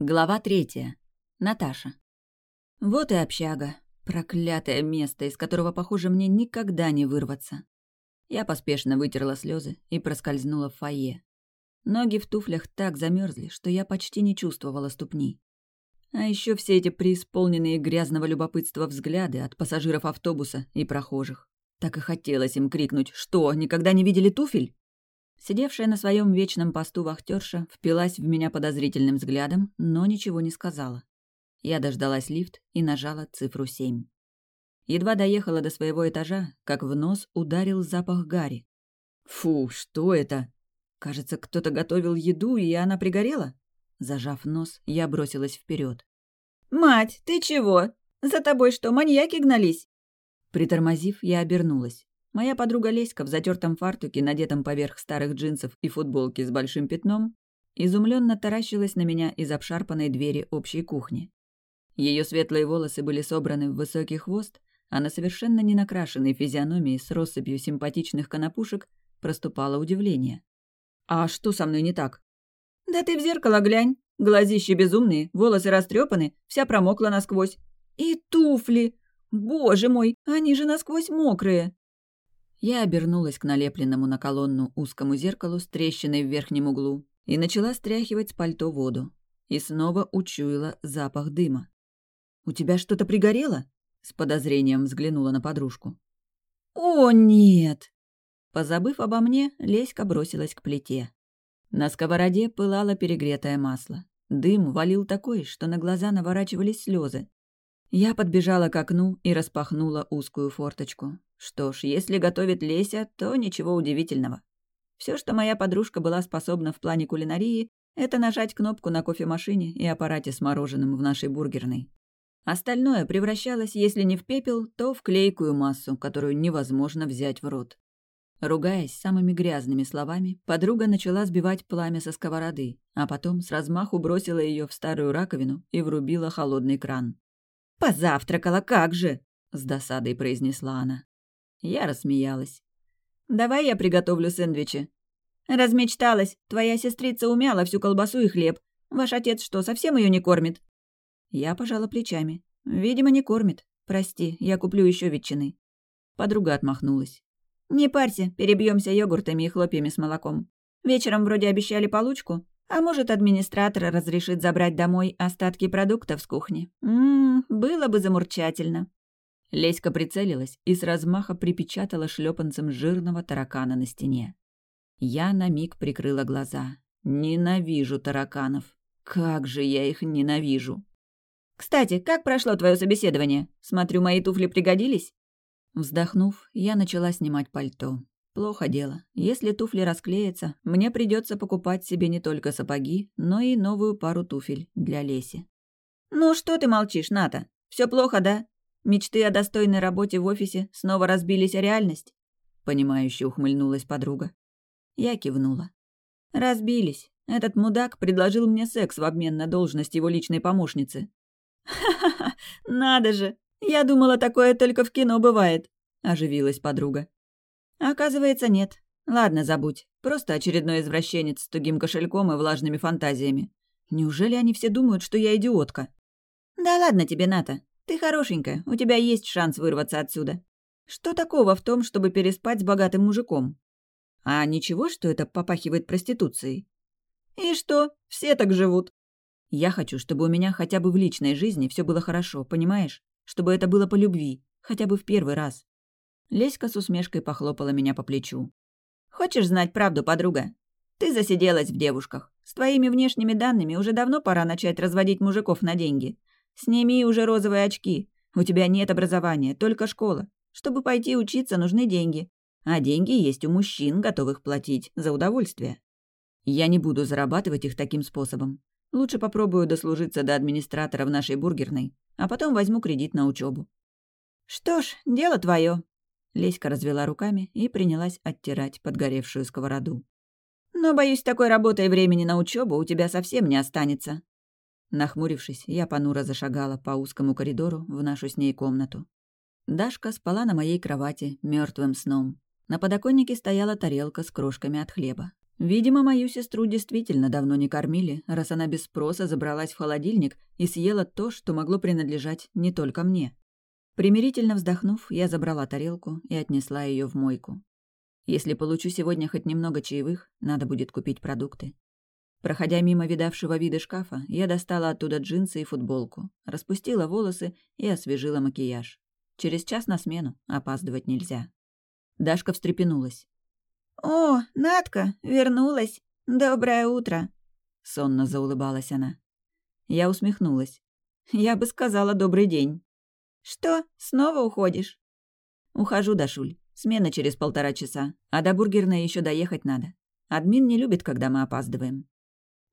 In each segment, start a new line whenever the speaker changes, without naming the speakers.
Глава третья. Наташа. Вот и общага. Проклятое место, из которого, похоже, мне никогда не вырваться. Я поспешно вытерла слезы и проскользнула в фойе. Ноги в туфлях так замерзли, что я почти не чувствовала ступни. А еще все эти преисполненные грязного любопытства взгляды от пассажиров автобуса и прохожих. Так и хотелось им крикнуть «Что, никогда не видели туфель?» Сидевшая на своем вечном посту вахтерша впилась в меня подозрительным взглядом, но ничего не сказала. Я дождалась лифт и нажала цифру семь. Едва доехала до своего этажа, как в нос ударил запах гари. «Фу, что это? Кажется, кто-то готовил еду, и она пригорела?» Зажав нос, я бросилась вперед.
«Мать, ты чего? За тобой что, маньяки гнались?»
Притормозив, я обернулась. Моя подруга Леська в затертом фартуке, надетом поверх старых джинсов и футболки с большим пятном, изумленно таращилась на меня из обшарпанной двери общей кухни. Ее светлые волосы были собраны в высокий хвост, а на совершенно ненакрашенной физиономии с россыпью симпатичных конопушек проступало удивление. «А что со мной не так?»
«Да ты в зеркало глянь. Глазищи безумные, волосы растрепаны, вся промокла насквозь. И туфли! Боже мой, они же насквозь мокрые!»
Я обернулась к налепленному на колонну узкому зеркалу с трещиной в верхнем углу и начала стряхивать с пальто воду. И снова учуяла запах дыма. «У тебя что-то пригорело?» С подозрением взглянула на подружку.
«О, нет!»
Позабыв обо мне, Леська бросилась к плите. На сковороде пылало перегретое масло. Дым валил такой, что на глаза наворачивались слезы. Я подбежала к окну и распахнула узкую форточку. Что ж, если готовит Леся, то ничего удивительного. Все, что моя подружка была способна в плане кулинарии, это нажать кнопку на кофемашине и аппарате с мороженым в нашей бургерной. Остальное превращалось, если не в пепел, то в клейкую массу, которую невозможно взять в рот. Ругаясь самыми грязными словами, подруга начала сбивать пламя со сковороды, а потом с размаху бросила ее в старую раковину и врубила холодный кран.
«Позавтракала, как же!»
— с досадой произнесла она. Я рассмеялась. «Давай я приготовлю сэндвичи».
«Размечталась. Твоя сестрица умяла всю колбасу и хлеб. Ваш отец что, совсем ее не кормит?»
Я пожала плечами. «Видимо, не кормит. Прости, я куплю еще ветчины». Подруга отмахнулась.
«Не парься, перебьемся йогуртами и хлопьями с молоком. Вечером вроде обещали получку, а может, администратор разрешит забрать домой остатки продуктов с кухни. Ммм, было бы замурчательно».
Леська прицелилась и с размаха припечатала шлепанцем жирного таракана на стене. Я на миг прикрыла глаза. Ненавижу тараканов. Как же я их ненавижу.
«Кстати, как прошло твое собеседование? Смотрю, мои туфли пригодились?»
Вздохнув, я начала снимать пальто. Плохо дело. Если туфли расклеятся, мне придется покупать себе не только сапоги, но и новую пару туфель для Леси.
«Ну что ты молчишь, Ната? Все плохо, да? Мечты о достойной работе в офисе снова разбились о реальность?»
Понимающе ухмыльнулась подруга. Я кивнула.
«Разбились. Этот мудак предложил мне секс в обмен на должность его личной помощницы». «Ха-ха-ха, надо же! Я думала, такое только в кино бывает», — оживилась подруга. «Оказывается, нет. Ладно, забудь. Просто очередной извращенец с тугим кошельком и влажными фантазиями. Неужели они все думают, что я идиотка?» «Да ладно тебе, Ната. Ты хорошенькая, у тебя есть шанс вырваться отсюда. Что такого в том, чтобы переспать с богатым мужиком? А ничего, что это попахивает проституцией? И что? Все так живут. Я хочу, чтобы у меня хотя бы в личной жизни все было хорошо, понимаешь? Чтобы это было по любви, хотя бы в первый раз. Леська с усмешкой похлопала меня по плечу. «Хочешь знать правду, подруга? Ты засиделась в девушках. С твоими внешними данными уже давно пора начать разводить мужиков на деньги. Сними уже розовые очки. У тебя нет образования, только школа. Чтобы пойти учиться, нужны деньги. А деньги есть у мужчин, готовых платить за удовольствие. Я не буду зарабатывать их таким способом. Лучше попробую дослужиться до администратора в нашей бургерной, а потом возьму кредит на учебу. Что ж, дело твое. Леська развела руками и принялась оттирать подгоревшую сковороду. Но, боюсь, такой работы и времени на учебу у тебя совсем не останется. Нахмурившись, я понуро зашагала по узкому коридору в нашу с ней комнату. Дашка спала на моей кровати мертвым сном. На подоконнике стояла тарелка с крошками от хлеба.
Видимо, мою сестру действительно давно не кормили, раз она без спроса забралась в холодильник и съела то, что могло принадлежать не только мне. Примирительно вздохнув, я забрала тарелку и отнесла ее в мойку. Если получу сегодня хоть немного чаевых, надо будет купить продукты. Проходя мимо видавшего вида шкафа, я достала оттуда джинсы и футболку, распустила волосы и освежила макияж. Через час на смену, опаздывать нельзя. Дашка встрепенулась.
«О, Натка, вернулась! Доброе утро!»
Сонно заулыбалась она. Я усмехнулась. Я бы сказала «добрый день».
«Что, снова уходишь?»
«Ухожу, Дашуль. Смена через полтора часа, а до бургерной еще доехать надо. Админ не любит, когда мы опаздываем».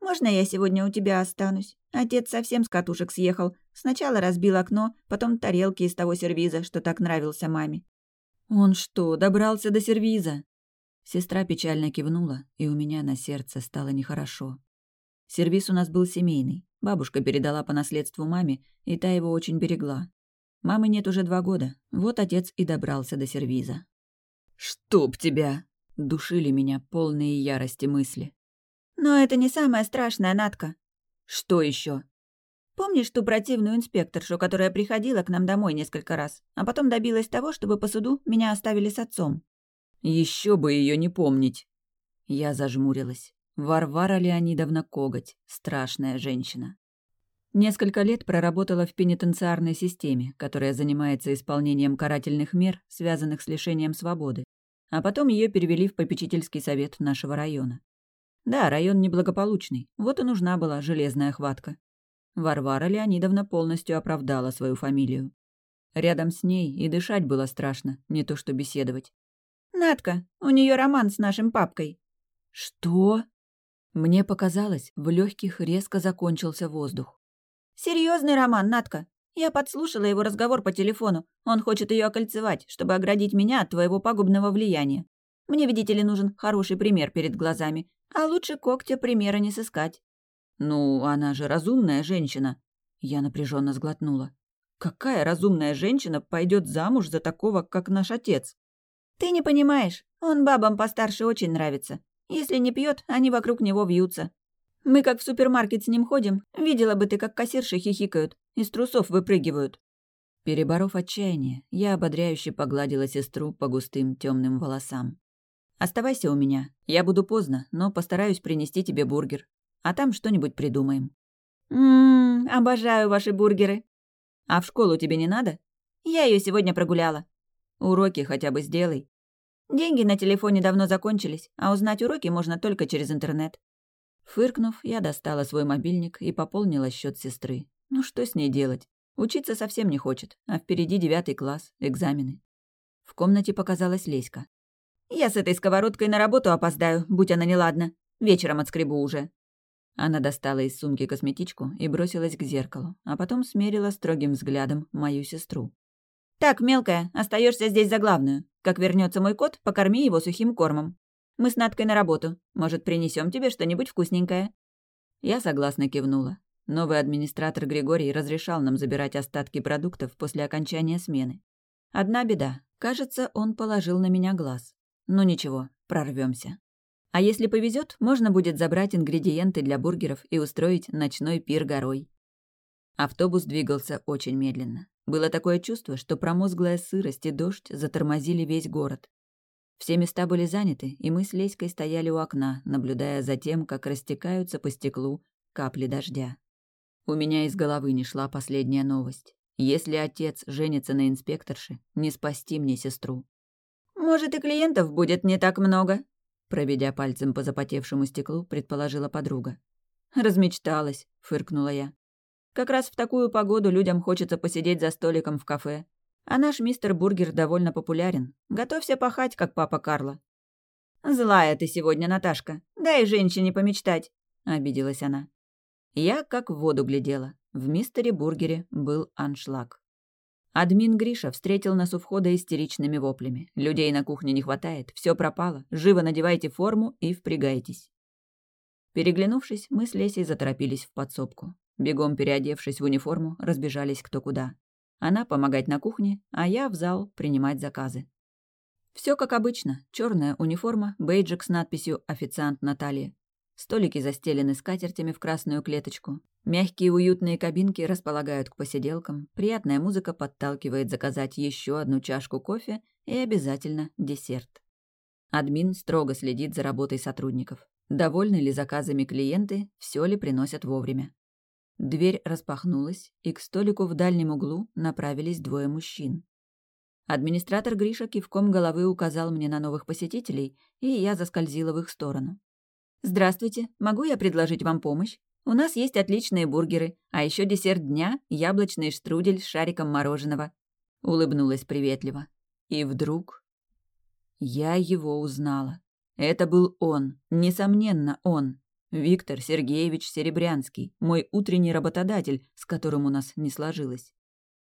«Можно я сегодня у тебя останусь? Отец совсем с катушек съехал. Сначала разбил окно, потом тарелки из того сервиза, что так нравился маме».
«Он что, добрался до сервиза?» Сестра печально кивнула, и у меня на сердце стало нехорошо. Сервиз у нас был семейный. Бабушка передала по наследству маме, и та его очень берегла. Мамы нет уже два года, вот отец и добрался до сервиза. «Чтоб тебя!» — душили меня полные ярости мысли.
Но это не самое страшное, Натка.
Что еще?
Помнишь ту противную инспекторшу, которая приходила к нам домой несколько раз, а потом добилась того, чтобы по суду меня оставили с отцом?
Еще бы ее не помнить. Я зажмурилась. Варвара Леонидовна Коготь, страшная женщина. Несколько лет проработала в пенитенциарной системе, которая занимается исполнением карательных мер, связанных с лишением свободы. А потом ее перевели в попечительский совет нашего района. Да, район неблагополучный, вот и нужна была железная хватка. Варвара Леонидовна полностью оправдала свою фамилию. Рядом с ней и дышать было страшно, не то что беседовать.
«Надка, у нее роман с нашим папкой».
«Что?» Мне показалось, в легких резко закончился воздух.
Серьезный роман, Надка. Я подслушала его разговор по телефону. Он хочет ее окольцевать, чтобы оградить меня от твоего пагубного влияния. Мне, видите ли, нужен хороший пример перед глазами, а лучше когтя примера не сыскать.
Ну, она же разумная женщина. Я напряженно сглотнула. Какая разумная женщина пойдет замуж за такого, как наш отец?
Ты не понимаешь, он бабам постарше очень нравится. Если не пьет, они вокруг него вьются. Мы как в супермаркет с ним ходим, видела бы ты, как кассирши хихикают, из трусов выпрыгивают.
Переборов отчаяние, я ободряюще погладила сестру по густым темным волосам. Оставайся у меня. Я буду поздно, но постараюсь принести тебе бургер. А там что-нибудь придумаем.
Ммм, обожаю ваши бургеры.
А в школу тебе не надо?
Я ее сегодня прогуляла.
Уроки хотя бы сделай.
Деньги на телефоне давно закончились, а узнать уроки можно только через интернет.
Фыркнув, я достала свой мобильник и пополнила счет сестры. Ну что с ней делать? Учиться совсем не хочет, а впереди девятый класс, экзамены. В комнате показалась Леська.
«Я с этой сковородкой на работу опоздаю, будь она неладна. Вечером отскребу уже».
Она достала из сумки косметичку и бросилась к зеркалу, а потом смерила строгим взглядом мою сестру.
«Так, мелкая, остаешься здесь за главную. Как вернется мой кот, покорми его сухим кормом. Мы с Надкой на работу. Может, принесем тебе что-нибудь вкусненькое?»
Я согласно кивнула. Новый администратор Григорий разрешал нам забирать остатки продуктов после окончания смены. Одна беда. Кажется, он положил на меня глаз. Ну ничего, прорвемся. А если повезет, можно будет забрать ингредиенты для бургеров и устроить ночной пир горой. Автобус двигался очень медленно. Было такое чувство, что промозглая сырость и дождь затормозили весь город. Все места были заняты, и мы с Леськой стояли у окна, наблюдая за тем, как растекаются по стеклу капли дождя. У меня из головы не шла последняя новость. Если отец женится на инспекторше, не спасти мне сестру.
«Может, и клиентов будет не так много?»
Проведя пальцем по запотевшему стеклу, предположила подруга. «Размечталась», — фыркнула я. «Как раз в такую погоду людям хочется посидеть за столиком в кафе. А наш мистер Бургер довольно популярен. Готовься пахать, как папа Карла».
«Злая ты сегодня, Наташка. Дай женщине помечтать», — обиделась она.
Я как в воду глядела. В мистере Бургере был аншлаг. Админ Гриша встретил нас у входа истеричными воплями. Людей на кухне не хватает, все пропало. Живо надевайте форму и впрягайтесь. Переглянувшись, мы с Лесей заторопились в подсобку. Бегом переодевшись в униформу, разбежались кто куда. Она помогать на кухне, а я в зал принимать заказы. Все как обычно. черная униформа, бейджик с надписью «Официант Наталья». Столики застелены скатертями в красную клеточку. Мягкие уютные кабинки располагают к посиделкам. Приятная музыка подталкивает заказать еще одну чашку кофе и обязательно десерт. Админ строго следит за работой сотрудников. Довольны ли заказами клиенты, все ли приносят вовремя. Дверь распахнулась, и к столику в дальнем углу направились двое мужчин. Администратор Гриша кивком головы указал мне на новых посетителей, и я заскользила в их сторону. «Здравствуйте, могу я предложить вам помощь? У нас есть отличные бургеры, а еще десерт дня — яблочный штрудель с шариком мороженого». Улыбнулась приветливо. И вдруг... Я его узнала. Это был он, несомненно, он. Виктор Сергеевич Серебрянский, мой утренний работодатель, с которым у нас не сложилось.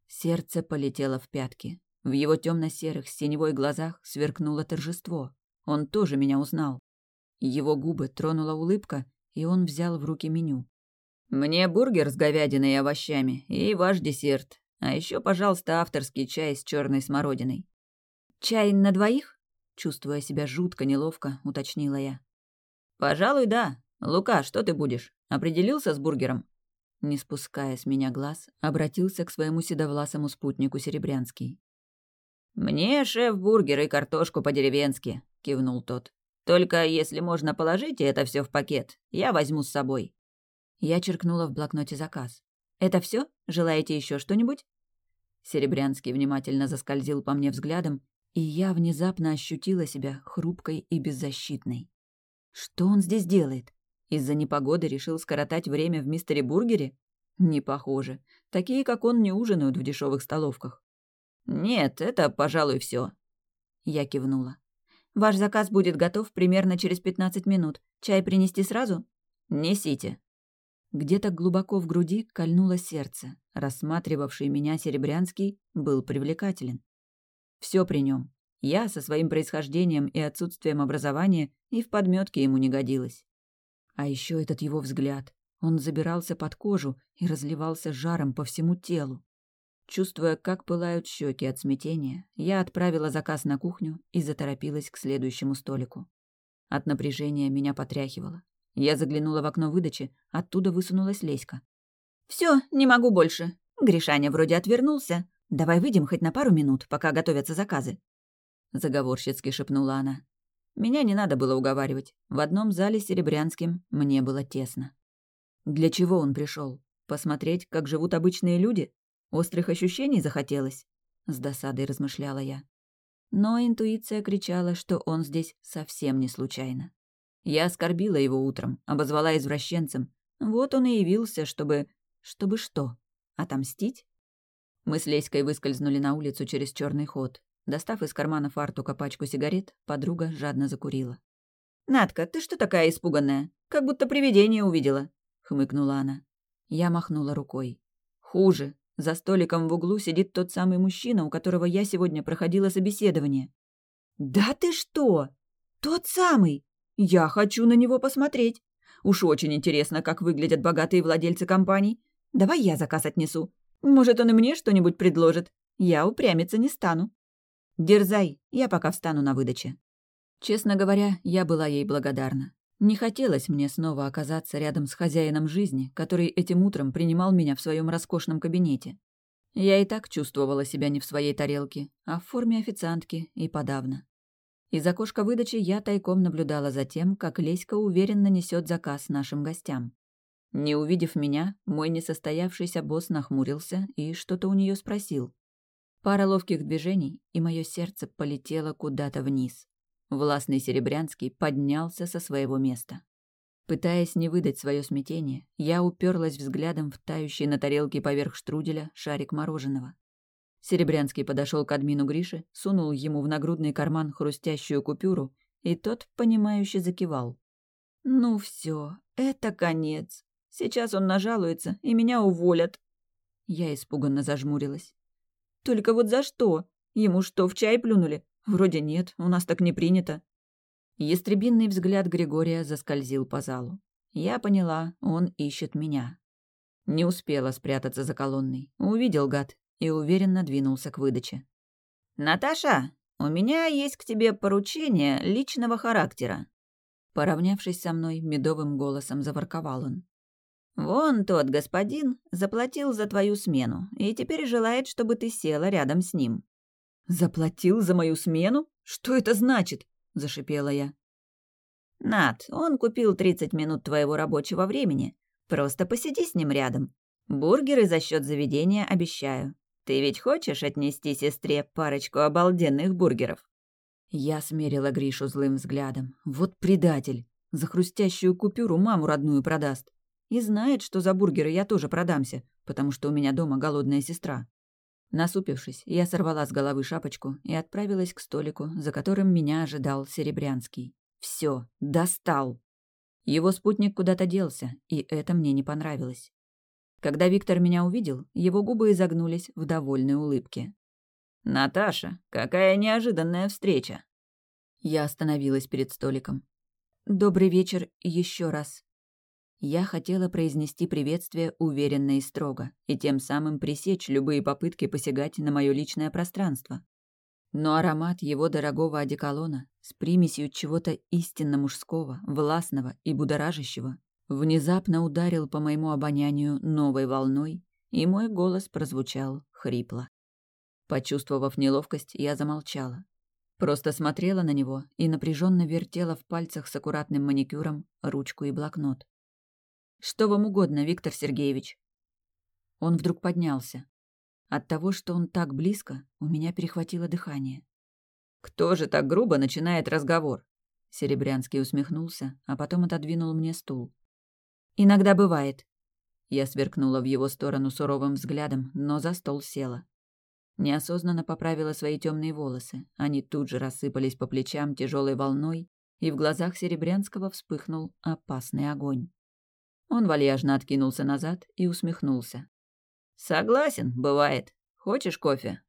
Сердце полетело в пятки. В его темно-серых синевой глазах сверкнуло торжество. Он тоже меня узнал. Его губы тронула улыбка, и он взял в руки меню. «Мне бургер с говядиной и овощами, и ваш десерт. А еще, пожалуйста, авторский чай с черной смородиной». «Чай на двоих?» Чувствуя себя жутко неловко, уточнила я. «Пожалуй, да. Лука, что ты будешь? Определился с бургером?» Не спуская с меня глаз, обратился к своему седовласому спутнику Серебрянский. «Мне шеф-бургер и картошку по-деревенски», — кивнул тот. «Только если можно положить это все в пакет, я возьму с собой». Я черкнула в блокноте заказ. «Это все? Желаете еще что-нибудь?» Серебрянский внимательно заскользил по мне взглядом, и я внезапно ощутила себя хрупкой и беззащитной. Что он здесь делает? Из-за непогоды решил скоротать время в мистере Бургере? Не похоже. Такие, как он, не ужинают в дешевых столовках. «Нет, это, пожалуй, все. Я кивнула. «Ваш заказ будет готов примерно через пятнадцать минут. Чай принести сразу?» «Несите». Где-то глубоко в груди кольнуло сердце. Рассматривавший меня Серебрянский был привлекателен. Все при нем. Я со своим происхождением и отсутствием образования и в подметке ему не годилась. А еще этот его взгляд. Он забирался под кожу и разливался жаром по всему телу. Чувствуя, как пылают щеки от смятения, я отправила заказ на кухню и заторопилась к следующему столику. От напряжения меня потряхивало. Я заглянула в окно выдачи, оттуда высунулась Леська. Все, не могу больше. Гришаня вроде отвернулся. Давай выйдем хоть на пару минут, пока готовятся заказы. Заговорщицки шепнула она. Меня не надо было уговаривать. В одном зале Серебрянским мне было тесно. Для чего он пришел? Посмотреть, как живут обычные люди? Острых ощущений захотелось? С досадой размышляла я. Но интуиция кричала, что он здесь совсем не случайно. Я оскорбила его утром, обозвала извращенцем. Вот он и явился, чтобы... Чтобы что? Отомстить? Мы с Леськой выскользнули на улицу через черный ход. Достав из кармана фартука пачку сигарет, подруга жадно закурила. «Надка, ты что такая испуганная? Как будто привидение увидела», — хмыкнула она. Я махнула рукой. «Хуже. За столиком в углу сидит тот самый мужчина, у которого я сегодня проходила собеседование. «Да ты что? Тот самый! Я хочу на него посмотреть. Уж очень интересно, как выглядят богатые владельцы компаний. Давай я заказ отнесу. Может, он и мне что-нибудь предложит. Я упрямиться не стану. Дерзай, я пока встану на выдаче». Честно говоря, я была ей благодарна. Не хотелось мне снова оказаться рядом с хозяином жизни, который этим утром принимал меня в своем роскошном кабинете. Я и так чувствовала себя не в своей тарелке, а в форме официантки и подавно. Из окошка выдачи я тайком наблюдала за тем, как Леська уверенно несет заказ нашим гостям. Не увидев меня, мой несостоявшийся босс нахмурился и что-то у нее спросил. Пара ловких движений, и мое сердце полетело куда-то вниз. Властный Серебрянский поднялся со своего места. Пытаясь не выдать свое смятение, я уперлась взглядом в тающий на тарелке поверх штруделя шарик мороженого. Серебрянский подошел к админу Гриши, сунул ему в нагрудный карман хрустящую купюру, и тот, понимающе закивал. «Ну все, это конец. Сейчас он нажалуется, и меня уволят». Я испуганно зажмурилась. «Только вот за что? Ему что, в чай плюнули? Вроде нет, у нас так не принято. Ястребинный взгляд Григория заскользил по залу. Я поняла, он ищет меня. Не успела спрятаться за колонной. Увидел гад и уверенно двинулся к выдаче. «Наташа, у меня есть к тебе поручение личного характера». Поравнявшись со мной, медовым голосом заворковал он. «Вон тот господин заплатил за твою смену и теперь желает, чтобы ты села рядом с ним».
«Заплатил за мою смену? Что это значит?» – зашипела я.
«Над, он купил 30 минут твоего рабочего времени. Просто посиди с ним рядом. Бургеры за счет заведения обещаю. Ты ведь хочешь отнести сестре парочку обалденных бургеров?»
Я смерила Гришу злым взглядом. Вот предатель. За хрустящую купюру маму родную продаст. И знает, что за бургеры я тоже продамся, потому что у меня дома голодная сестра. Насупившись, я сорвала с головы шапочку и отправилась к столику, за которым меня ожидал Серебрянский. Все, достал. Его спутник куда-то делся, и это мне не понравилось. Когда Виктор меня увидел, его губы изогнулись в довольной улыбке.
«Наташа, какая неожиданная встреча!»
Я остановилась перед столиком. «Добрый вечер еще раз». Я хотела произнести приветствие уверенно и строго, и тем самым пресечь любые попытки посягать на мое личное пространство. Но аромат его дорогого одеколона с примесью чего-то истинно мужского, властного и будоражащего внезапно ударил по моему обонянию новой волной, и мой голос прозвучал хрипло. Почувствовав неловкость, я замолчала. Просто смотрела на него и напряженно вертела в пальцах с аккуратным маникюром ручку и блокнот. «Что вам угодно, Виктор Сергеевич?» Он вдруг поднялся. От того, что он так близко, у меня перехватило дыхание.
«Кто же так грубо начинает разговор?»
Серебрянский усмехнулся, а потом отодвинул мне стул. «Иногда бывает». Я сверкнула в его сторону суровым взглядом, но за стол села. Неосознанно поправила свои темные волосы. Они тут же рассыпались по плечам тяжелой волной, и в глазах Серебрянского вспыхнул опасный огонь. Он вальяжно откинулся назад и усмехнулся.
«Согласен, бывает. Хочешь кофе?»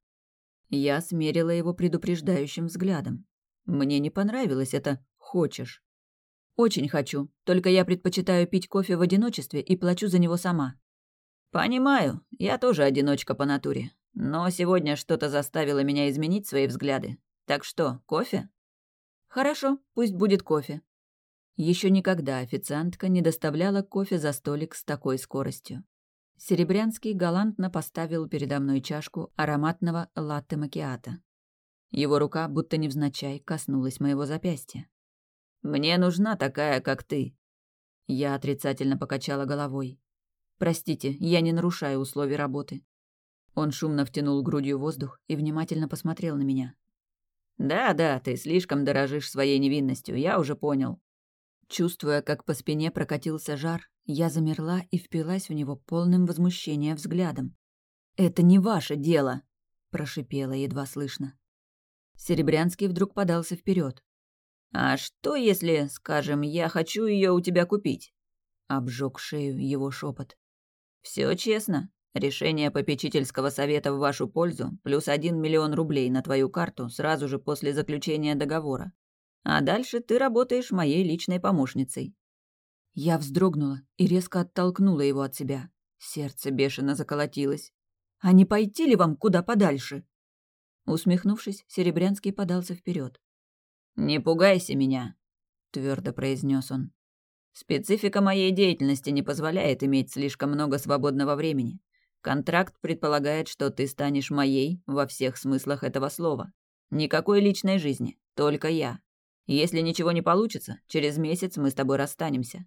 Я смерила его предупреждающим взглядом. Мне не понравилось это «хочешь». «Очень хочу, только я предпочитаю пить кофе в одиночестве и плачу за него сама».
«Понимаю, я тоже одиночка по натуре. Но сегодня что-то заставило меня изменить свои взгляды. Так что, кофе?»
«Хорошо, пусть будет кофе». Еще никогда официантка не доставляла кофе за столик с такой скоростью. Серебрянский галантно поставил передо мной чашку ароматного латте-макиата. Его рука, будто невзначай, коснулась моего запястья.
«Мне нужна такая, как ты».
Я отрицательно покачала головой. «Простите, я не нарушаю условий работы». Он шумно втянул грудью воздух и внимательно посмотрел на меня.
«Да-да, ты слишком дорожишь своей невинностью, я уже понял.
Чувствуя, как по спине прокатился жар, я замерла и впилась в него полным возмущения взглядом. «Это не ваше дело!» – прошипела едва слышно. Серебрянский вдруг подался вперед.
«А что, если, скажем, я хочу ее у тебя купить?»
Обжег шею его шепот.
Все честно. Решение попечительского совета в вашу пользу плюс один миллион рублей на твою карту сразу же после заключения договора. А дальше ты работаешь моей личной помощницей».
Я вздрогнула и резко оттолкнула его от себя. Сердце бешено заколотилось. «А не пойти ли вам куда подальше?» Усмехнувшись, Серебрянский подался вперед.
«Не пугайся меня», — твердо произнес он. «Специфика моей деятельности не позволяет иметь слишком много свободного времени. Контракт предполагает, что ты станешь моей во всех смыслах этого слова. Никакой личной жизни, только я. Если ничего не получится, через месяц мы с тобой расстанемся.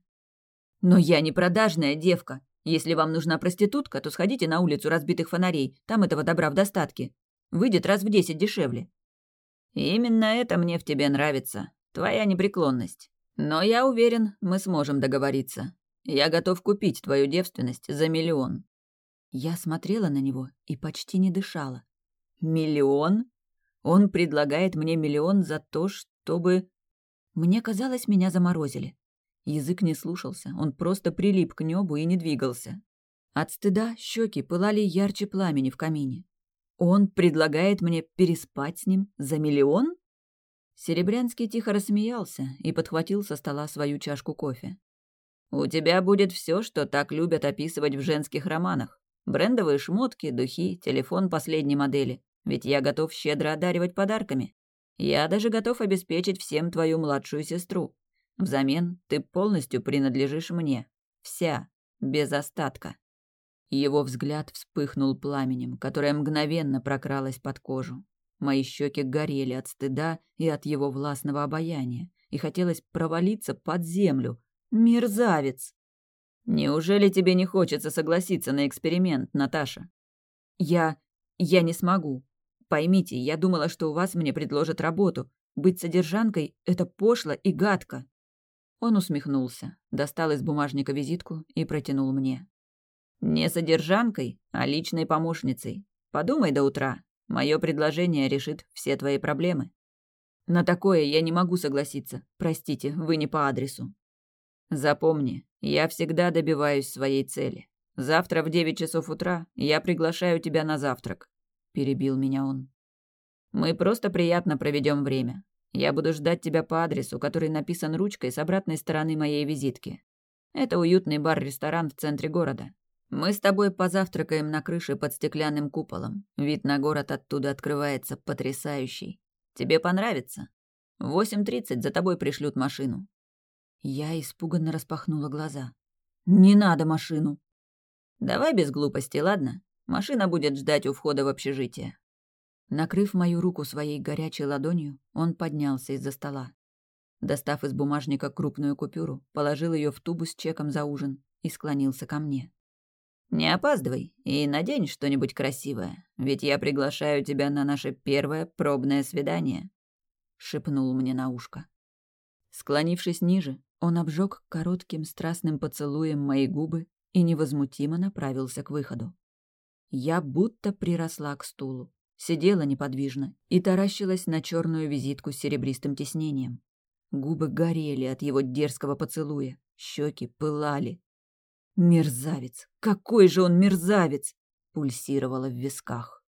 Но я не продажная девка. Если вам нужна проститутка, то сходите на улицу разбитых фонарей, там этого добра в достатке. Выйдет раз в десять дешевле.
Именно это мне в тебе нравится, твоя непреклонность. Но я уверен, мы сможем договориться. Я готов купить твою девственность за миллион.
Я смотрела на него и почти не дышала. Миллион? Он предлагает мне миллион за то, чтобы... Мне казалось, меня заморозили. Язык не слушался, он просто прилип к небу и не двигался. От стыда щеки пылали ярче пламени в камине. Он предлагает мне переспать с ним за миллион? Серебрянский тихо рассмеялся и подхватил со стола свою чашку кофе.
«У тебя будет все, что так любят описывать в женских романах. Брендовые шмотки, духи, телефон последней модели. Ведь я готов щедро одаривать подарками. Я даже готов обеспечить всем твою младшую сестру. Взамен ты полностью принадлежишь мне. Вся, без остатка». Его взгляд вспыхнул пламенем, которое мгновенно прокралось под кожу. Мои щеки горели от стыда и от его властного обаяния, и хотелось провалиться под землю. Мерзавец! Неужели тебе не хочется согласиться на эксперимент, Наташа? Я... я не смогу. Поймите, я думала, что у вас мне предложат работу. Быть содержанкой — это пошло и гадко. Он усмехнулся, достал из бумажника визитку и протянул мне. «Не содержанкой, а личной помощницей. Подумай до утра. Мое предложение решит все твои проблемы». «На такое я не могу согласиться. Простите, вы не по адресу». «Запомни, я всегда добиваюсь своей цели. Завтра в девять часов утра я приглашаю тебя на завтрак», — перебил меня он. «Мы просто приятно проведем время. Я буду ждать тебя по адресу, который написан ручкой с обратной стороны моей визитки. Это уютный бар-ресторан в центре города. Мы с тобой позавтракаем на крыше под стеклянным куполом. Вид на город оттуда открывается потрясающий. Тебе понравится? В восемь тридцать за тобой пришлют машину». Я испуганно распахнула глаза. «Не надо машину!» «Давай без глупости, ладно? Машина будет ждать у входа в общежитие. Накрыв мою руку своей горячей ладонью, он поднялся из-за стола. Достав из бумажника крупную купюру, положил ее в тубу с чеком за ужин и склонился ко мне. «Не опаздывай и надень что-нибудь красивое, ведь я приглашаю тебя на наше первое пробное свидание», — шепнул мне на ушко. Склонившись ниже, он обжег коротким страстным поцелуем мои губы и невозмутимо направился к выходу. Я будто приросла к стулу, сидела неподвижно и таращилась на черную визитку с серебристым тиснением. Губы горели от его дерзкого поцелуя, щеки пылали. «Мерзавец! Какой же он мерзавец!» пульсировало в висках.